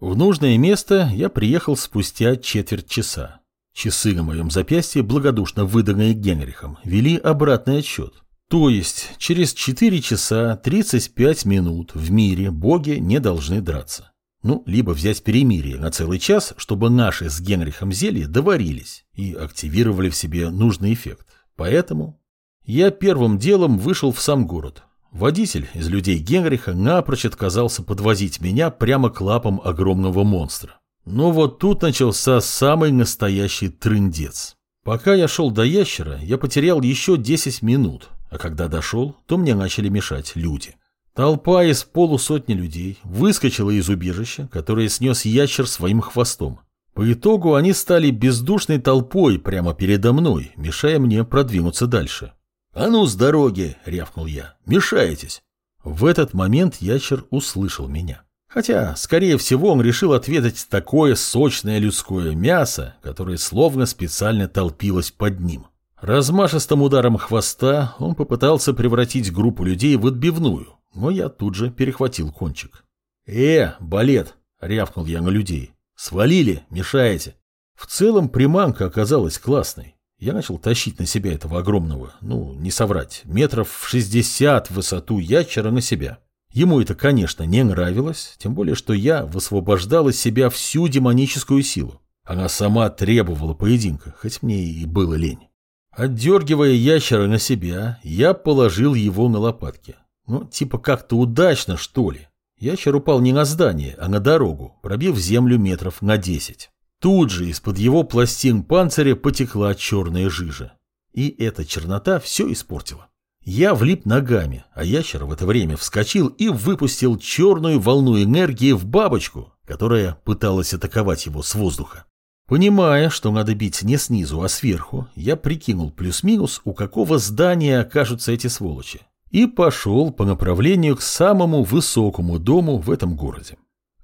В нужное место я приехал спустя четверть часа. Часы на моем запястье, благодушно выданные Генрихом, вели обратный отсчет. То есть через 4 часа 35 минут в мире боги не должны драться. Ну, либо взять перемирие на целый час, чтобы наши с Генрихом зелья доварились и активировали в себе нужный эффект. Поэтому я первым делом вышел в сам город. Водитель из людей Генриха напрочь отказался подвозить меня прямо к лапам огромного монстра. Но вот тут начался самый настоящий трындец. Пока я шел до ящера, я потерял еще 10 минут, а когда дошел, то мне начали мешать люди. Толпа из полусотни людей выскочила из убежища, которое снес ящер своим хвостом. По итогу они стали бездушной толпой прямо передо мной, мешая мне продвинуться дальше. «А ну, с дороги!» — рявкнул я. «Мешаетесь!» В этот момент ящер услышал меня. Хотя, скорее всего, он решил ответить такое сочное людское мясо, которое словно специально толпилось под ним. Размашистым ударом хвоста он попытался превратить группу людей в отбивную, но я тут же перехватил кончик. «Э, балет!» — рявкнул я на людей. «Свалили, мешаете!» В целом приманка оказалась классной. Я начал тащить на себя этого огромного, ну, не соврать, метров в шестьдесят в высоту ячера на себя. Ему это, конечно, не нравилось, тем более, что я высвобождал из себя всю демоническую силу. Она сама требовала поединка, хоть мне и было лень. Отдергивая ящера на себя, я положил его на лопатки. Ну, типа как-то удачно, что ли. Ящер упал не на здание, а на дорогу, пробив землю метров на десять. Тут же из-под его пластин панциря потекла черная жижа. И эта чернота все испортила. Я влип ногами, а ящер в это время вскочил и выпустил черную волну энергии в бабочку, которая пыталась атаковать его с воздуха. Понимая, что надо бить не снизу, а сверху, я прикинул плюс-минус, у какого здания окажутся эти сволочи, и пошел по направлению к самому высокому дому в этом городе.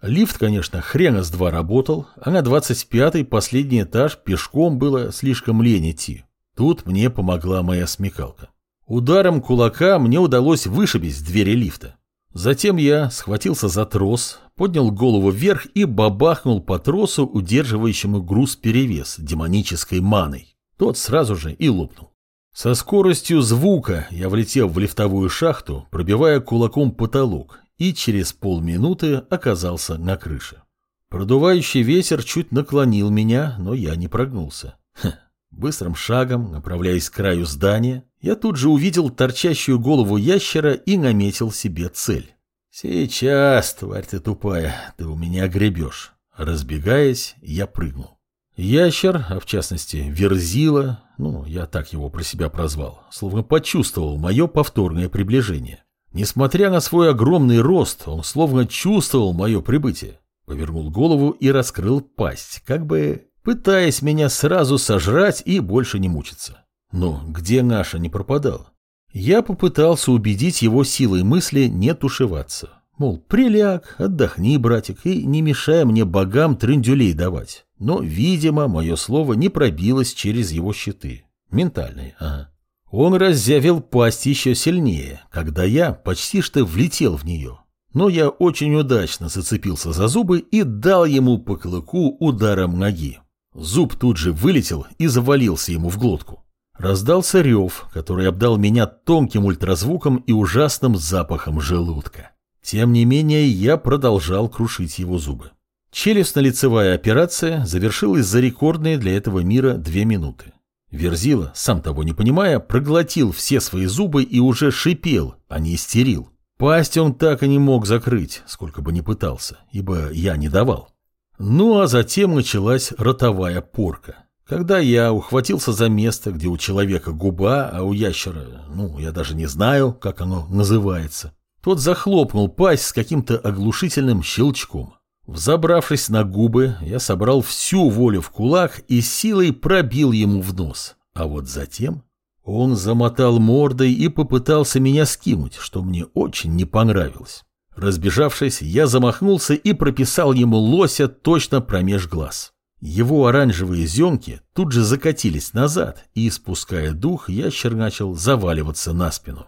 Лифт, конечно, хрена с два работал, а на 25-й последний этаж пешком было слишком лень идти. Тут мне помогла моя смекалка. Ударом кулака мне удалось вышибить двери лифта. Затем я схватился за трос, поднял голову вверх и бабахнул по тросу, удерживающему груз перевес демонической маной. Тот сразу же и лопнул. Со скоростью звука я влетел в лифтовую шахту, пробивая кулаком потолок, и через полминуты оказался на крыше. Продувающий ветер чуть наклонил меня, но я не прогнулся. Хм. Быстрым шагом, направляясь к краю здания, я тут же увидел торчащую голову ящера и наметил себе цель. «Сейчас, тварь ты тупая, ты у меня гребешь». Разбегаясь, я прыгнул. Ящер, а в частности Верзила, ну, я так его про себя прозвал, словно почувствовал мое повторное приближение. Несмотря на свой огромный рост, он словно чувствовал мое прибытие. Повернул голову и раскрыл пасть, как бы пытаясь меня сразу сожрать и больше не мучиться. Но где наша не пропадала? Я попытался убедить его силой мысли не тушеваться. Мол, приляг, отдохни, братик, и не мешай мне богам трындюлей давать. Но, видимо, мое слово не пробилось через его щиты. Ментальные, ага. Он раззявил пасть еще сильнее, когда я почти что влетел в нее. Но я очень удачно зацепился за зубы и дал ему по клыку ударом ноги. Зуб тут же вылетел и завалился ему в глотку. Раздался рев, который обдал меня тонким ультразвуком и ужасным запахом желудка. Тем не менее, я продолжал крушить его зубы. Челюстно-лицевая операция завершилась за рекордные для этого мира две минуты. Верзила, сам того не понимая, проглотил все свои зубы и уже шипел, а не истерил. Пасть он так и не мог закрыть, сколько бы ни пытался, ибо я не давал. Ну а затем началась ротовая порка. Когда я ухватился за место, где у человека губа, а у ящера, ну, я даже не знаю, как оно называется, тот захлопнул пасть с каким-то оглушительным щелчком. Взобравшись на губы, я собрал всю волю в кулак и силой пробил ему в нос. А вот затем он замотал мордой и попытался меня скинуть, что мне очень не понравилось. Разбежавшись, я замахнулся и прописал ему лося точно промеж глаз. Его оранжевые зенки тут же закатились назад, и, спуская дух, ящер начал заваливаться на спину.